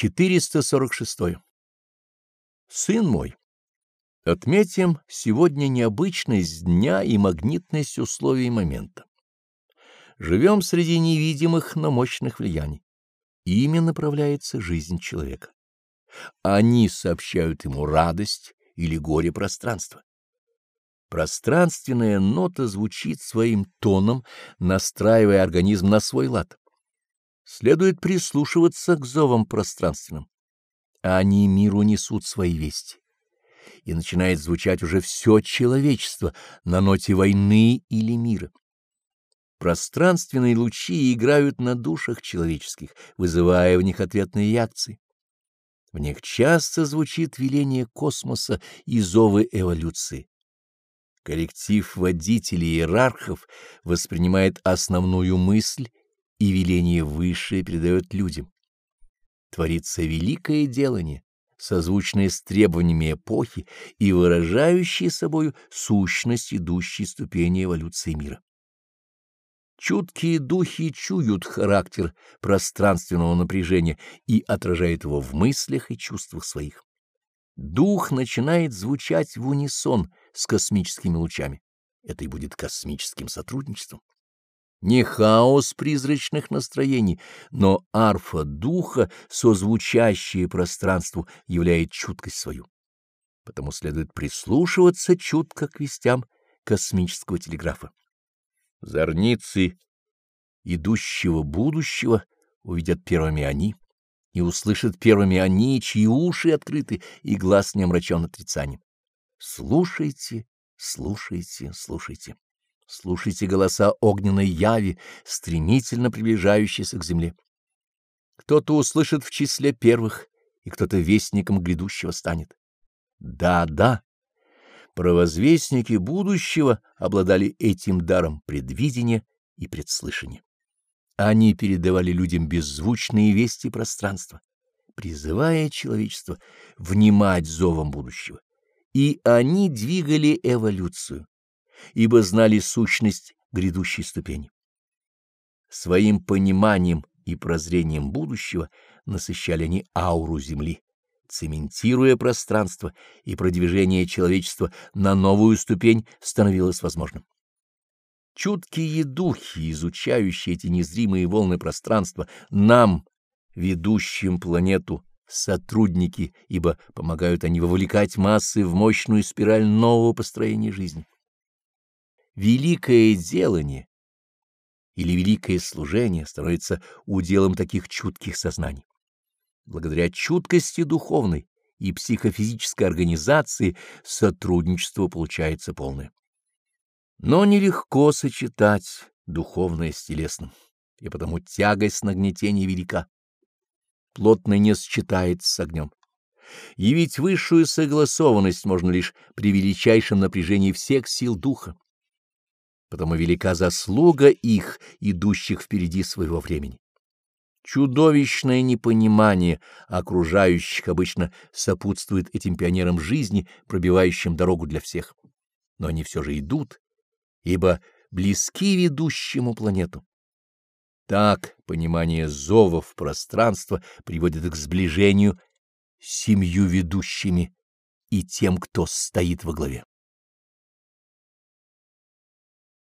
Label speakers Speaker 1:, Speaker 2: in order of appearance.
Speaker 1: 446. Сын мой, отметим сегодня необычность дня и магнитность условий момента. Живем среди невидимых, но мощных влияний. Ими направляется жизнь человека. Они сообщают ему радость или горе пространства. Пространственная нота звучит своим тоном, настраивая организм на свой лад. Следует прислушиваться к зовам пространственным. Они миру несут свои вести. И начинает звучать уже все человечество на ноте войны или мира. Пространственные лучи играют на душах человеческих, вызывая в них ответные реакции. В них часто звучит веление космоса и зовы эволюции. Коллектив водителей и иерархов воспринимает основную мысль и веление высшее передает людям. Творится великое делание, созвучное с требованиями эпохи и выражающее собою сущность идущей ступени эволюции мира. Чуткие духи чуют характер пространственного напряжения и отражают его в мыслях и чувствах своих. Дух начинает звучать в унисон с космическими лучами. Это и будет космическим сотрудничеством. Не хаос призрачных настроений, но арфа духа, созвучащее пространству, являет чуткость свою. Потому следует прислушиваться чутко к вестям космического телеграфа. Зорницы идущего будущего увидят первыми они, и услышат первыми они, чьи уши открыты и глаз не омрачен отрицанием. Слушайте, слушайте, слушайте. Слушайте голоса огненной яви, стремительно приближающиеся к земле. Кто-то услышит в числе первых, и кто-то вестником грядущего станет. Да, да, провозвестники будущего обладали этим даром предвидения и предслышания. Они передавали людям беззвучные вести пространства, призывая человечество внимать зовам будущего. И они двигали эволюцию ибо знали сущность грядущей ступени. Своим пониманием и прозрением будущего насыщали они ауру Земли, цементируя пространство, и продвижение человечества на новую ступень становилось возможным. Чуткие духи, изучающие эти незримые волны пространства, нам, ведущим планету, сотрудники, ибо помогают они вовлекать массы в мощную спираль нового построения жизни великое делание или великое служение становится уделом таких чутких сознаний. Благодаря чуткости духовной и психофизической организации сотрудничество получается полное. Но нелегко сочетать духовное с телесным, и потому тягость нагнетения велика. Плотно не сочетается с огнем. Явить высшую согласованность можно лишь при величайшем напряжении всех сил духа потому велика заслуга их, идущих впереди своего времени. Чудовищное непонимание окружающих обычно сопутствует этим пионерам жизни, пробивающим дорогу для всех. Но они все же идут, ибо близки ведущему планету. Так понимание зовов пространства приводит к сближению семью ведущими и тем, кто стоит во главе.